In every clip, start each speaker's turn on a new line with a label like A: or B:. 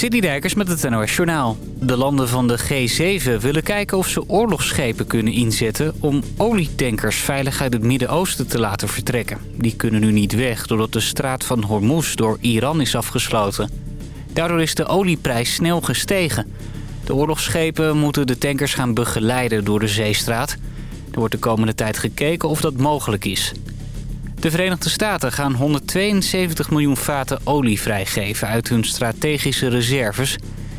A: City Dijkers met het NOS Journaal. De landen van de G7 willen kijken of ze oorlogsschepen kunnen inzetten... om olietankers veilig uit het Midden-Oosten te laten vertrekken. Die kunnen nu niet weg doordat de straat van Hormuz door Iran is afgesloten. Daardoor is de olieprijs snel gestegen. De oorlogsschepen moeten de tankers gaan begeleiden door de zeestraat. Er wordt de komende tijd gekeken of dat mogelijk is. De Verenigde Staten gaan 172 miljoen vaten olie vrijgeven uit hun strategische reserves...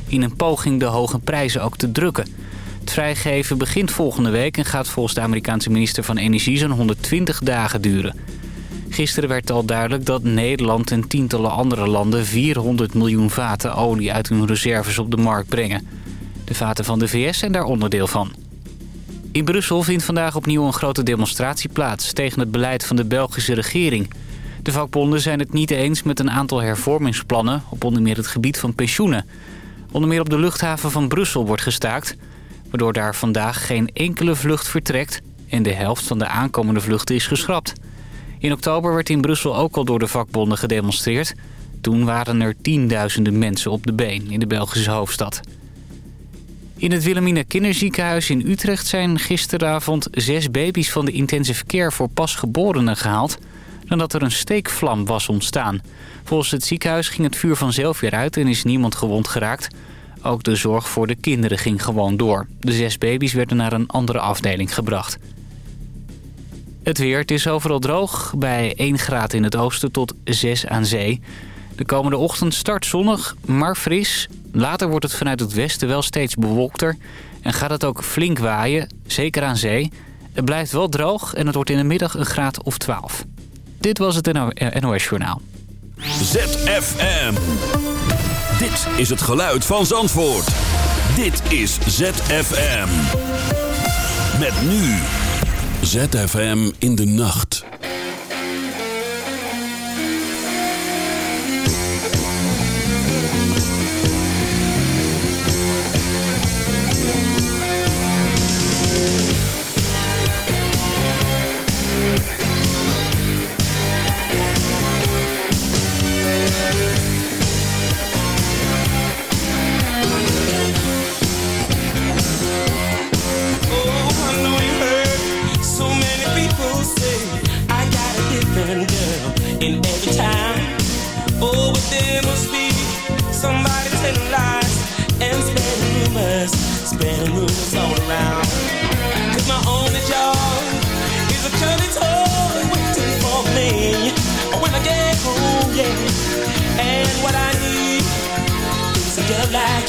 A: in een poging de hoge prijzen ook te drukken. Het vrijgeven begint volgende week en gaat volgens de Amerikaanse minister van Energie zo'n 120 dagen duren. Gisteren werd al duidelijk dat Nederland en tientallen andere landen 400 miljoen vaten olie uit hun reserves op de markt brengen. De vaten van de VS zijn daar onderdeel van. In Brussel vindt vandaag opnieuw een grote demonstratie plaats... tegen het beleid van de Belgische regering. De vakbonden zijn het niet eens met een aantal hervormingsplannen... op onder meer het gebied van pensioenen. Onder meer op de luchthaven van Brussel wordt gestaakt... waardoor daar vandaag geen enkele vlucht vertrekt... en de helft van de aankomende vluchten is geschrapt. In oktober werd in Brussel ook al door de vakbonden gedemonstreerd. Toen waren er tienduizenden mensen op de been in de Belgische hoofdstad. In het Wilhelmina Kinderziekenhuis in Utrecht zijn gisteravond zes baby's van de intensive care voor pasgeborenen gehaald... nadat er een steekvlam was ontstaan. Volgens het ziekenhuis ging het vuur vanzelf weer uit en is niemand gewond geraakt. Ook de zorg voor de kinderen ging gewoon door. De zes baby's werden naar een andere afdeling gebracht. Het weer, het is overal droog, bij 1 graad in het oosten tot 6 aan zee. De komende ochtend start zonnig, maar fris. Later wordt het vanuit het westen wel steeds bewolkter en gaat het ook flink waaien, zeker aan zee. Het blijft wel droog en het wordt in de middag een graad of 12. Dit was het NOS Journaal.
B: ZFM. Dit is het geluid van Zandvoort. Dit is ZFM. Met nu. ZFM in de nacht.
C: bed and all around. Cause my only job is a curly toy waiting for me. When I get home, yeah. And what I need is a
D: girl like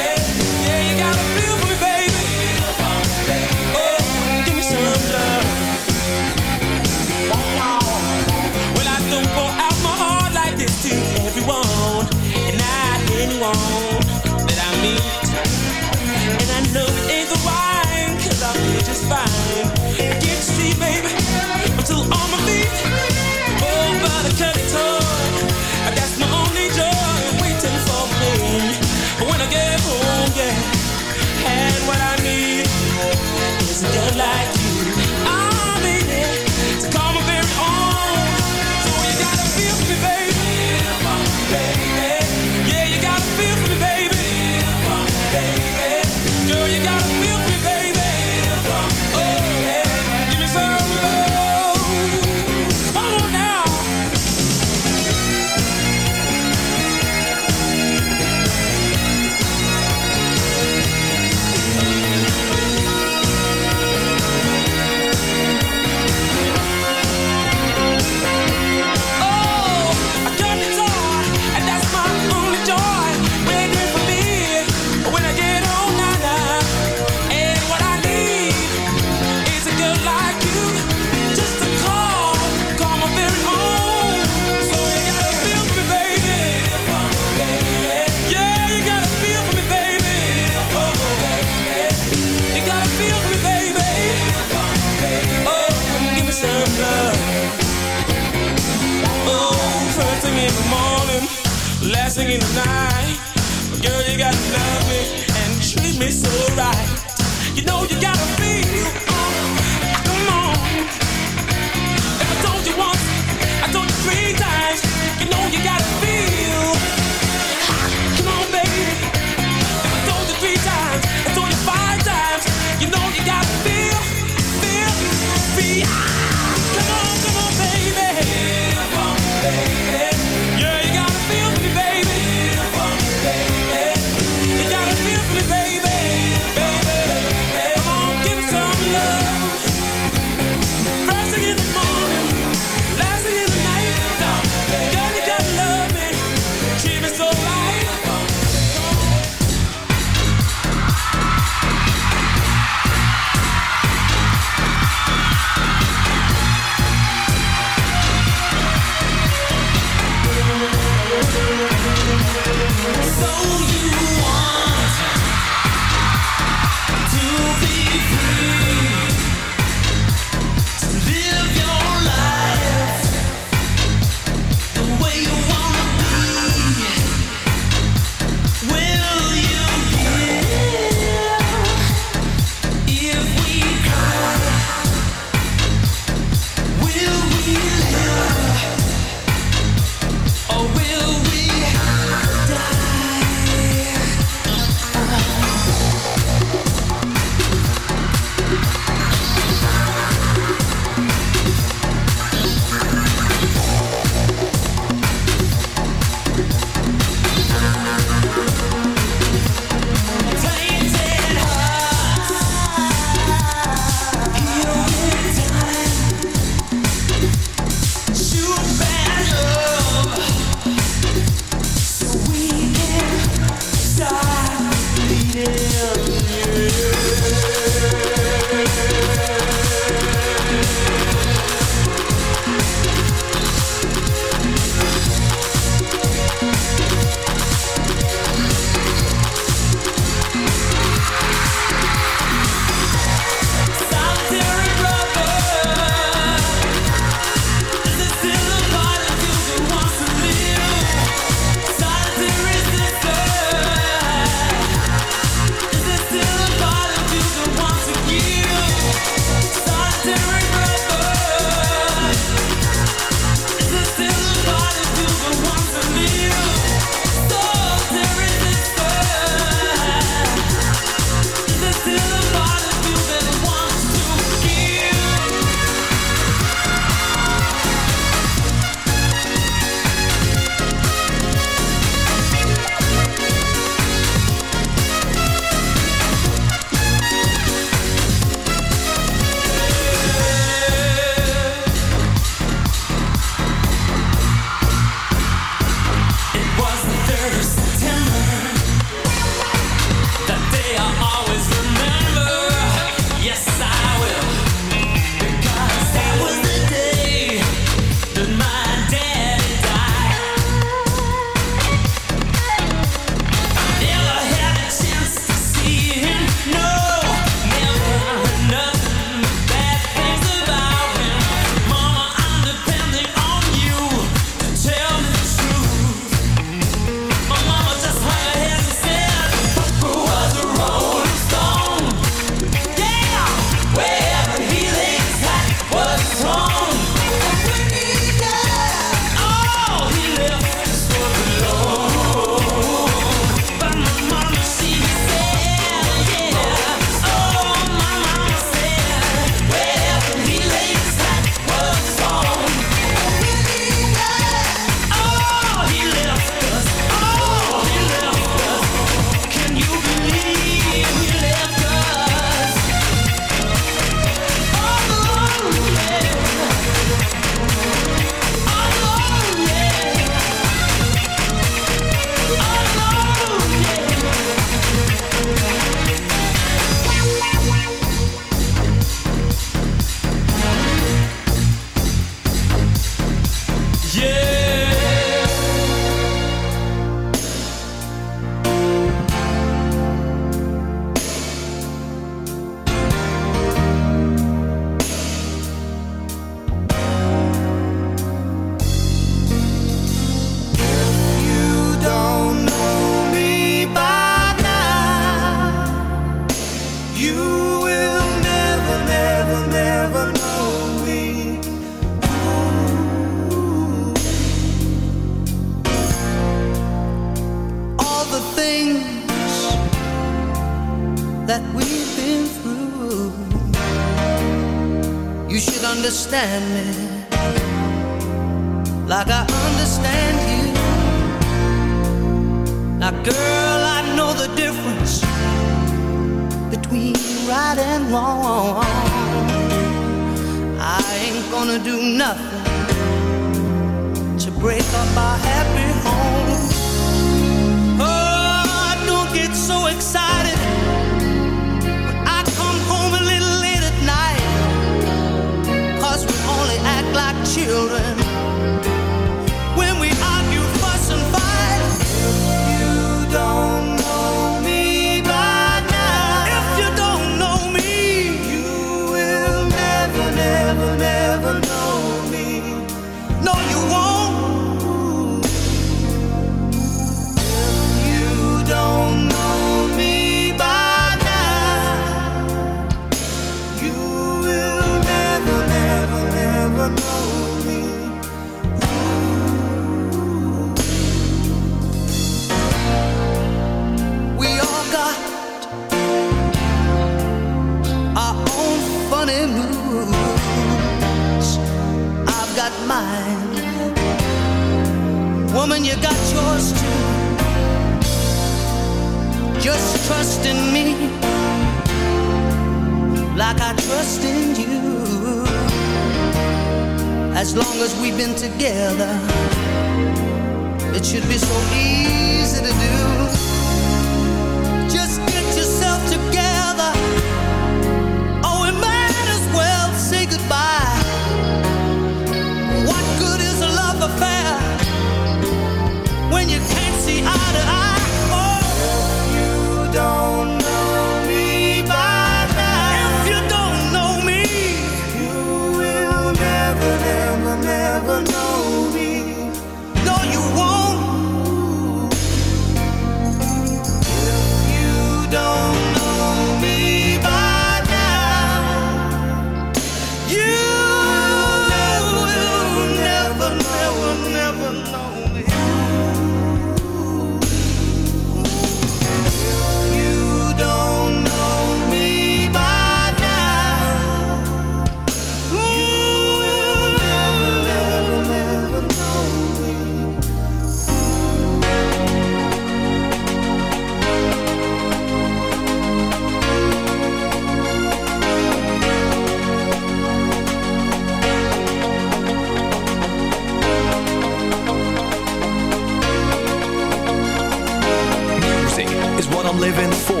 D: live in the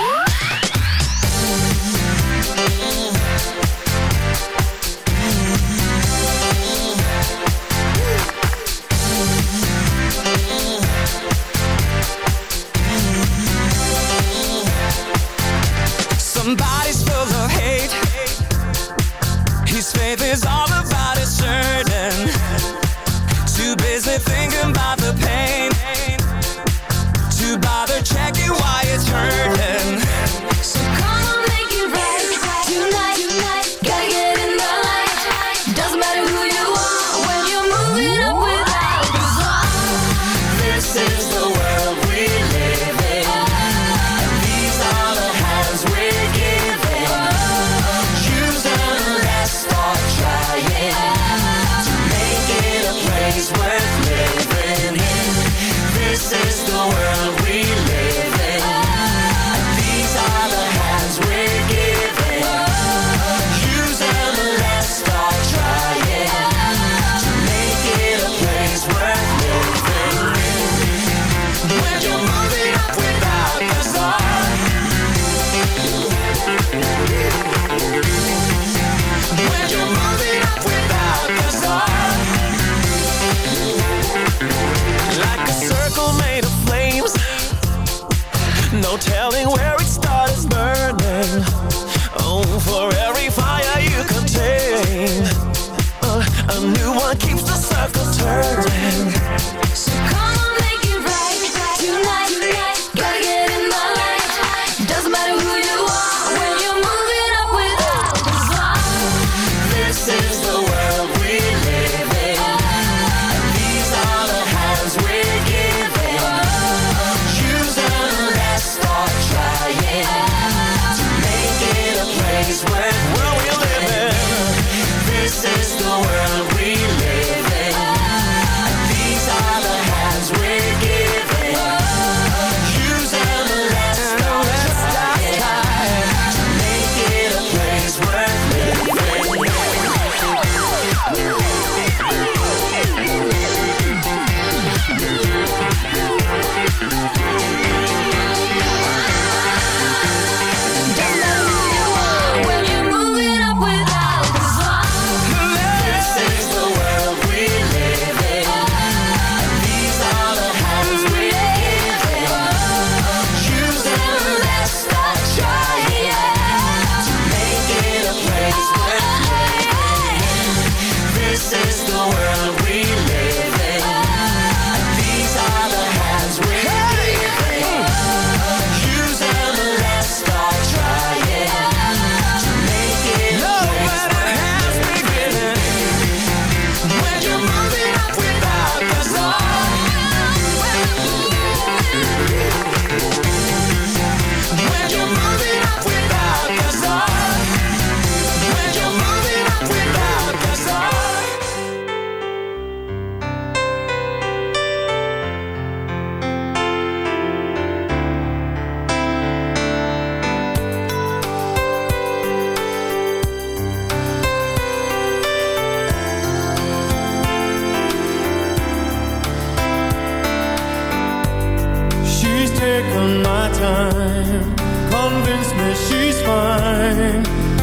E: Convince me she's fine.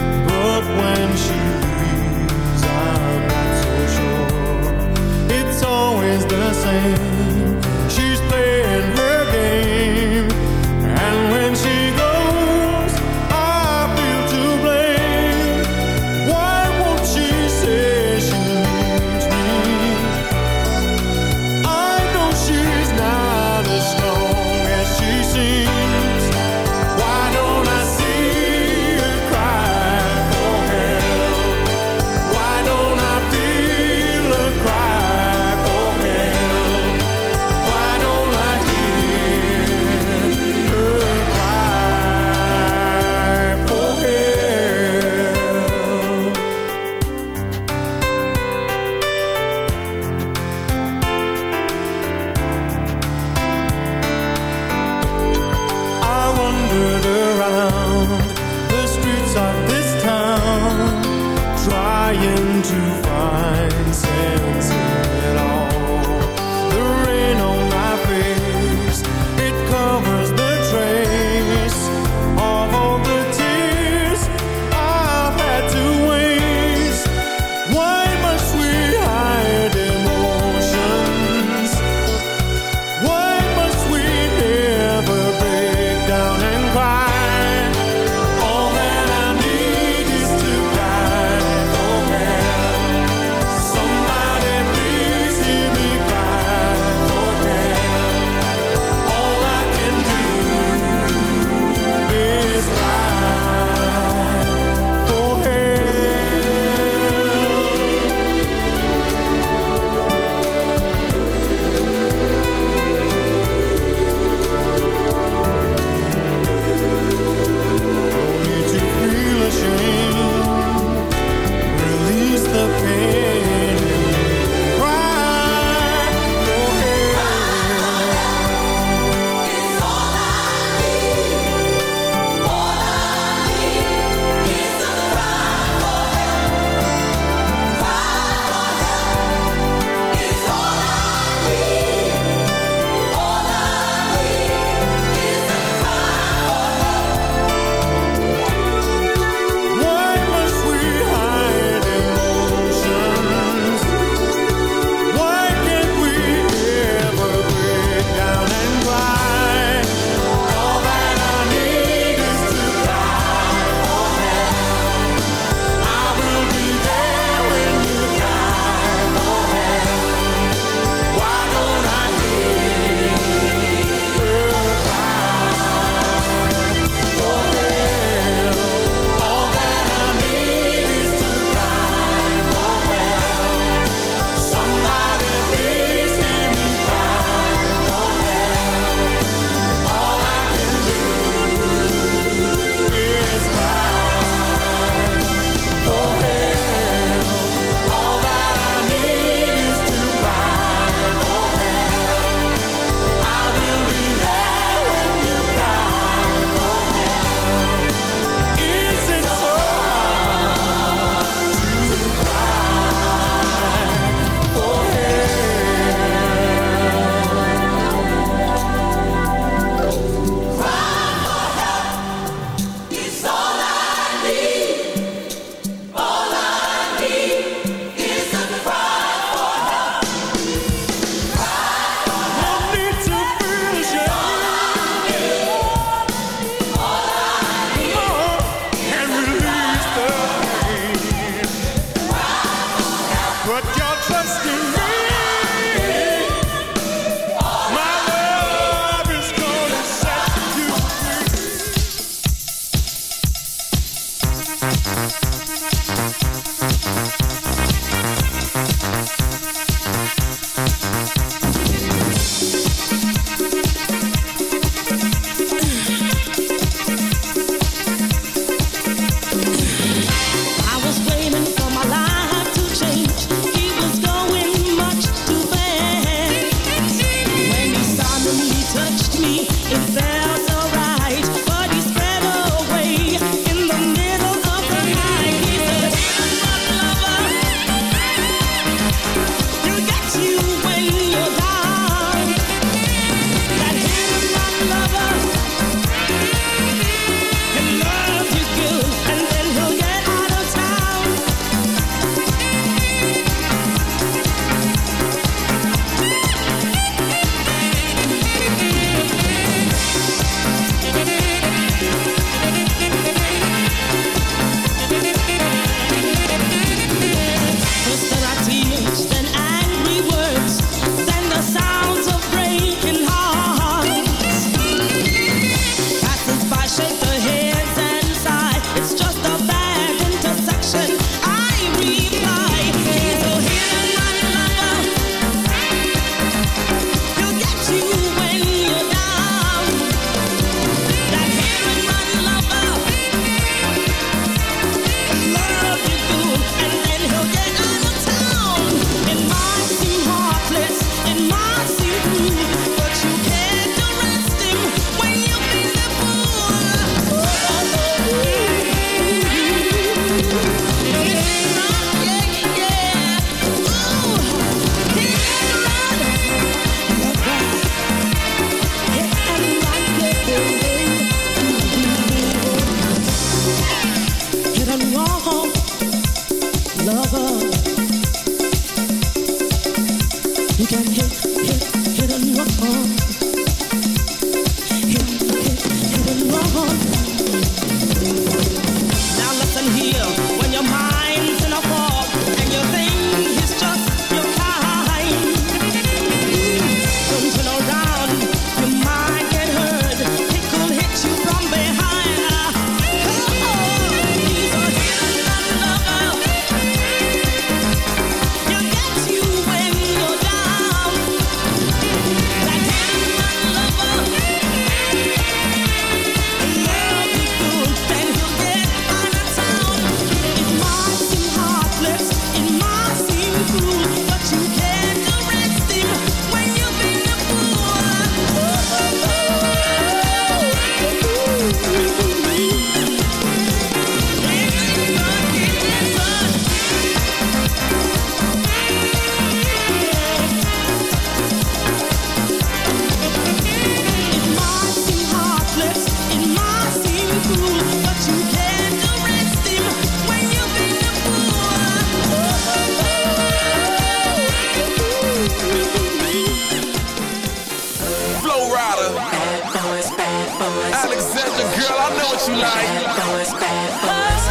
E: Girl, I know what you
C: like. Bad boys, bad
F: boys.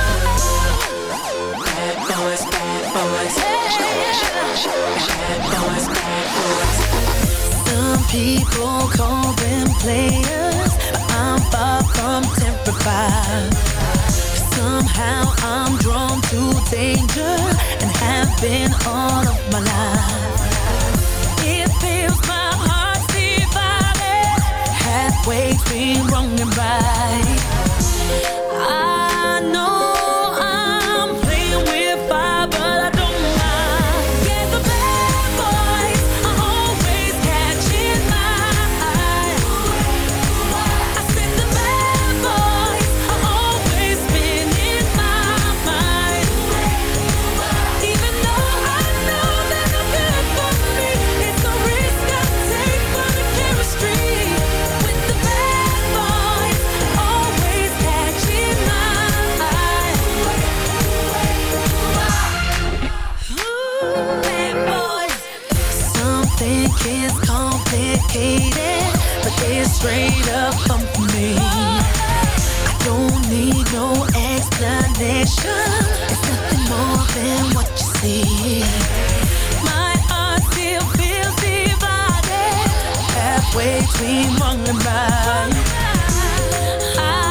F: Bad boys, bad boys. Bad boys, bad boys.
G: Some people call them players, but I'm far from terrified. Somehow I'm drawn to danger and have been all of my life always been wrong and right. I know. straight up company. I don't need no explanation. It's nothing more than what you see. My heart still feels divided halfway between wrong and right. I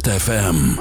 B: ZFM.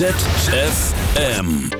B: ZFM.